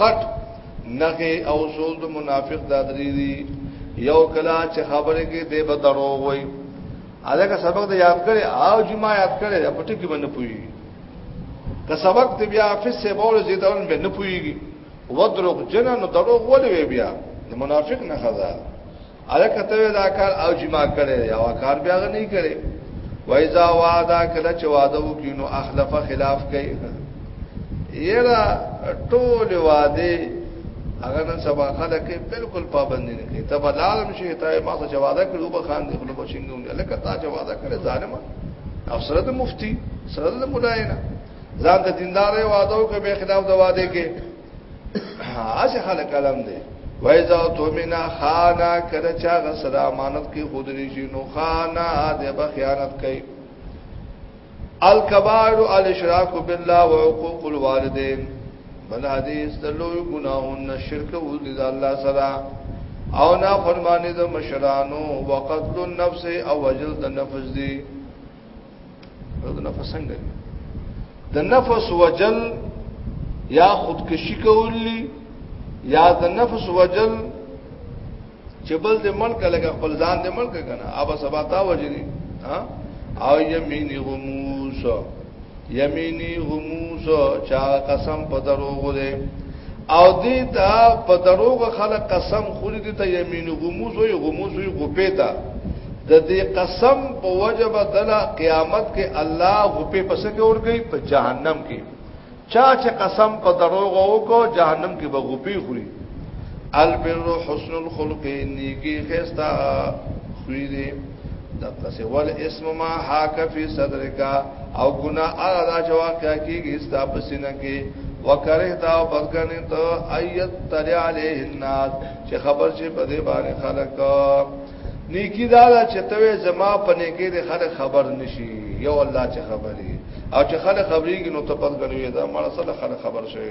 غټ نخه او سول د منافق د درې دي یو کلا چې خبره کې دی به درو وای الګه سبق د یاد کړي او چې ما یاد کړي په ټکی باندې پوي که سبق دی بیا حافظ سے بول زیدون به نه پويږي ودروغ جنن دروغ ولې بیا د منافق نه خزا اله کته دا کار او چې ما کړی یا کار بیا نه کړی وایذا وعده کله چې وعده وکینو اخلف خلاف کوي یرا ټول وعده هغه نن سبا خلک بالکل پابند نه کوي تب لالم شي ته ما څه وعده کړو به خان دی خپل بچینګون لکه تا چې وعده کړې ظالم او سره د مفتی سره د مولاینا ځان د دیندارې وعده او کې به خلاف د وعده کې اسی خلق کلام دی وایزا تو مینا خانا کله چا غسر امانت کې خود لشي نو خانا د بخیانت کوي الکبائر الاشراک بالله وعقوق الوالدین بل حدیث د لوی ګناهونو شرک او د الله سره او نا فرمانی د مشرانو وقتل النفس او وجل د نفس دی د نفس څنګه د نفس وجل یا خودکشي کولی یا د نفس وجل چې بل د ملک لګه خپل ځان د ملک کنه اوبه سبا تا وجني ها او یمینی غموس یمینی غموس چا قسم په دروغ دی او دې ته په دروغ خلک قسم خوري دي ته یمین غموس وي غموس وي غپې ته د دې قسم په وجب دلا قیامت کې الله غپې پس کې اور گئی په جهنم کې چا چې قسم په دروغ وکړو جهنم کې به غپې خوري البر حسن الخلق نیکی خستا خوی دی دقص والاسم ما حاک فی صدرک او گناہ اغا دا چوا کیا کیگی استا پسینه کی وکره تا او بدګنی ته ایت تل علیه الناس چې خبر شي په دې باندې خلک نیکی دا دا چې توې زما په نیکی دې خلک خبر نشي یو الله چې خبري او چې خلک خبريږي نو ته بدګنی دا مړه سره خلک خبر شي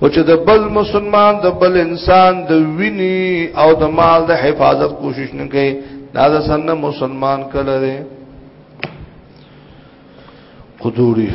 او چې د بل مسلمان د بل انسان د ویني او د مال د حفاظت کوشش نه کوي دا د سن مسلمان کله دی قدوری